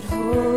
could hold.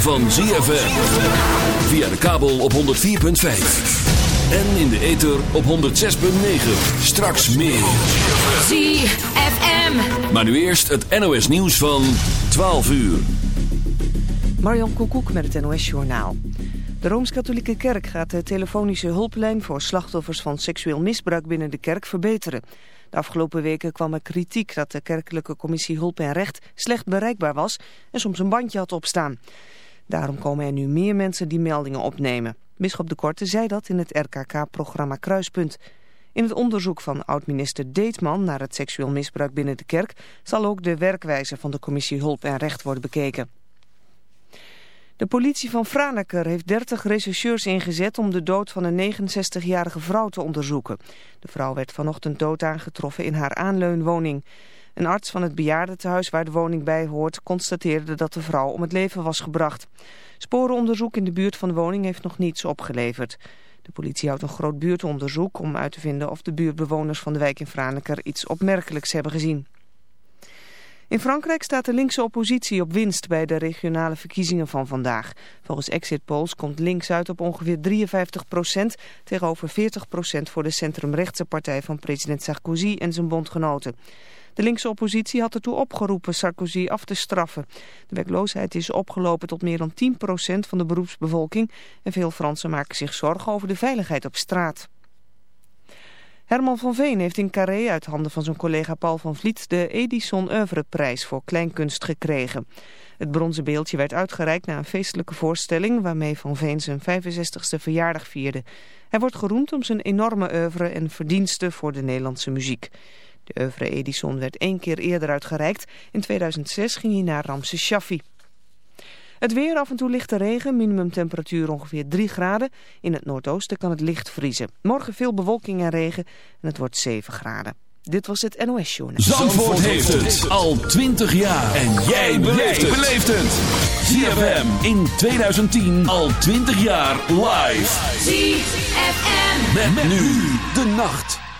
Van ZFM. Via de kabel op 104.5. En in de ether op 106.9. Straks meer. ZFM. Maar nu eerst het NOS nieuws van 12 uur. Marjan Koekoek met het NOS Journaal. De Rooms-Katholieke Kerk gaat de telefonische hulplijn voor slachtoffers van seksueel misbruik binnen de kerk verbeteren. De afgelopen weken kwam er kritiek dat de kerkelijke commissie Hulp en Recht slecht bereikbaar was en soms een bandje had opstaan. Daarom komen er nu meer mensen die meldingen opnemen. Bisschop de Korte zei dat in het RKK-programma Kruispunt. In het onderzoek van oud-minister Deetman naar het seksueel misbruik binnen de kerk... zal ook de werkwijze van de commissie Hulp en Recht worden bekeken. De politie van Franeker heeft 30 rechercheurs ingezet om de dood van een 69-jarige vrouw te onderzoeken. De vrouw werd vanochtend dood aangetroffen in haar aanleunwoning. Een arts van het bejaardentehuis waar de woning bij hoort constateerde dat de vrouw om het leven was gebracht. Sporenonderzoek in de buurt van de woning heeft nog niets opgeleverd. De politie houdt een groot buurtonderzoek om uit te vinden of de buurtbewoners van de wijk in Franeker iets opmerkelijks hebben gezien. In Frankrijk staat de linkse oppositie op winst bij de regionale verkiezingen van vandaag. Volgens exit polls komt links uit op ongeveer 53 procent tegenover 40 procent voor de centrumrechtse partij van president Sarkozy en zijn bondgenoten. De linkse oppositie had ertoe opgeroepen Sarkozy af te straffen. De werkloosheid is opgelopen tot meer dan 10% van de beroepsbevolking en veel Fransen maken zich zorgen over de veiligheid op straat. Herman van Veen heeft in Carré uit handen van zijn collega Paul van Vliet de Edison Oeuvreprijs voor kleinkunst gekregen. Het bronzen beeldje werd uitgereikt na een feestelijke voorstelling waarmee Van Veen zijn 65ste verjaardag vierde. Hij wordt geroemd om zijn enorme oeuvre en verdiensten voor de Nederlandse muziek. De oeuvre Edison werd één keer eerder uitgereikt. In 2006 ging hij naar Ramses Shaffi. Het weer, af en toe lichte regen, minimumtemperatuur ongeveer 3 graden. In het noordoosten kan het licht vriezen. Morgen veel bewolking en regen en het wordt 7 graden. Dit was het NOS Journal. Zandvoort, heeft het al 20 jaar. En jij beleeft het. ZFM in 2010 al 20 jaar live. ZFM met nu de nacht.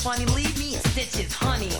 funny. Leave me in stitches, honey.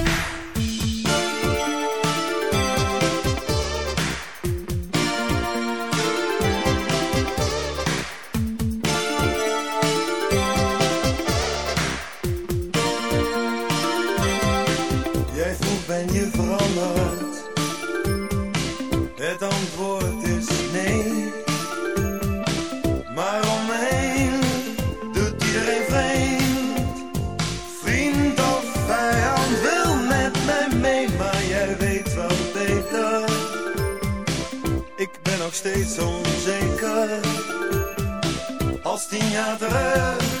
the other.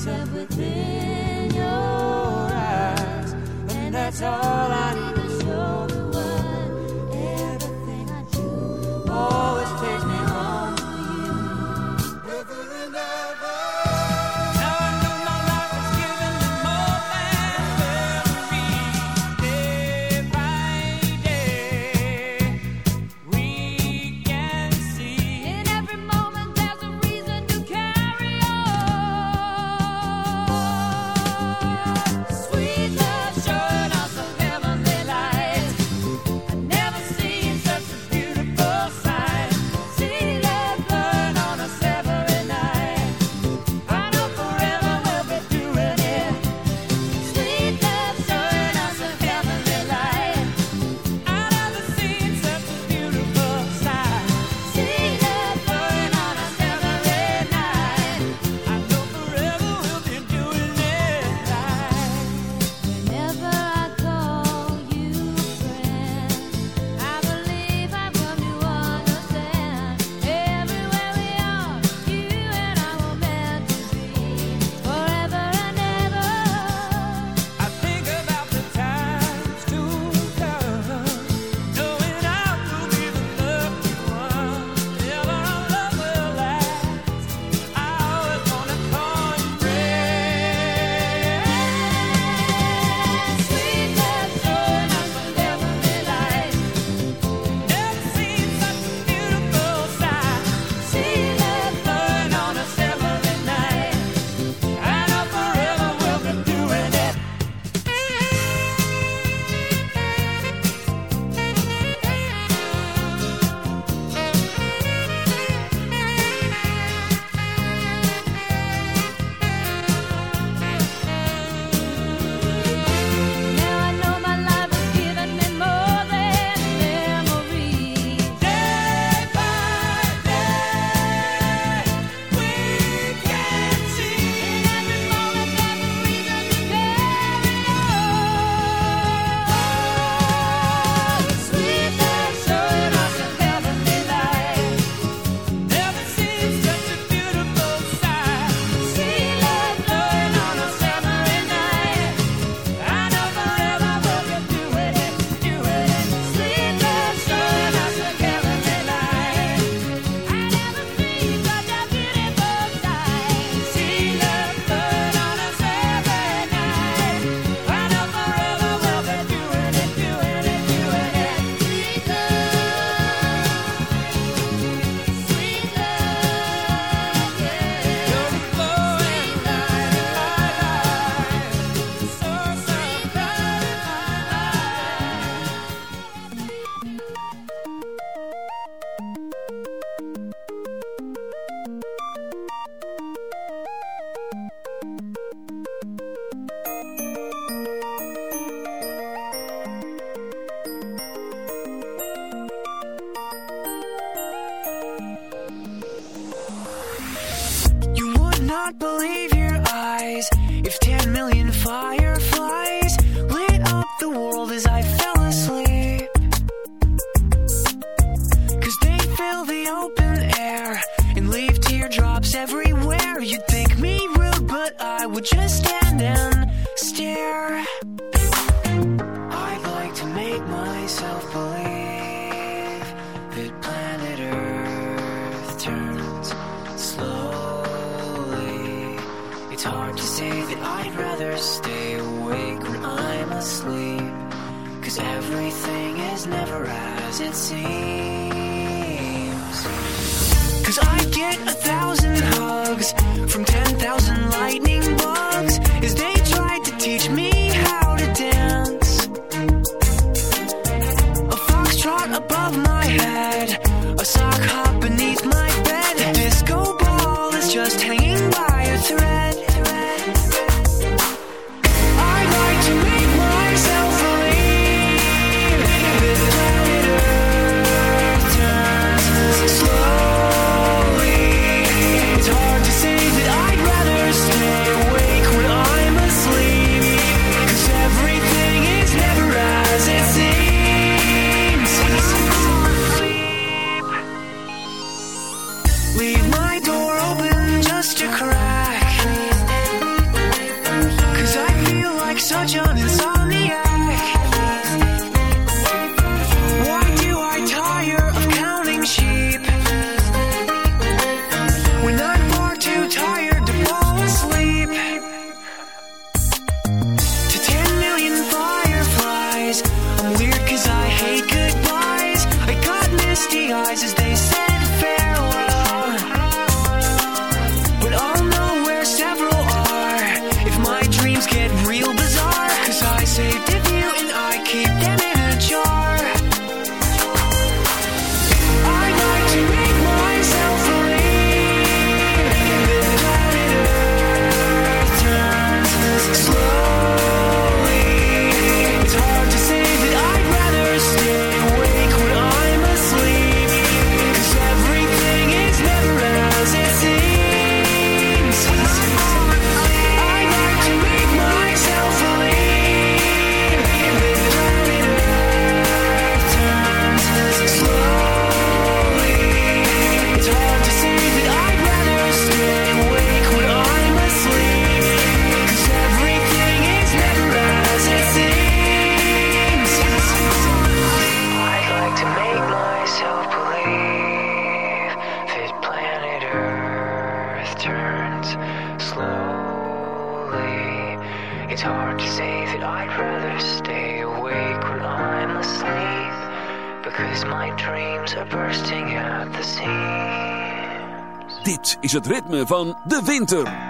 yourself with this. open air and leave teardrops everywhere. You'd think me rude, but I would just stand and stare. I'd like to make myself believe that planet Earth turns slowly. It's hard to say that I'd rather stay awake when I'm asleep. Cause everything is never as it seems. Van de winter.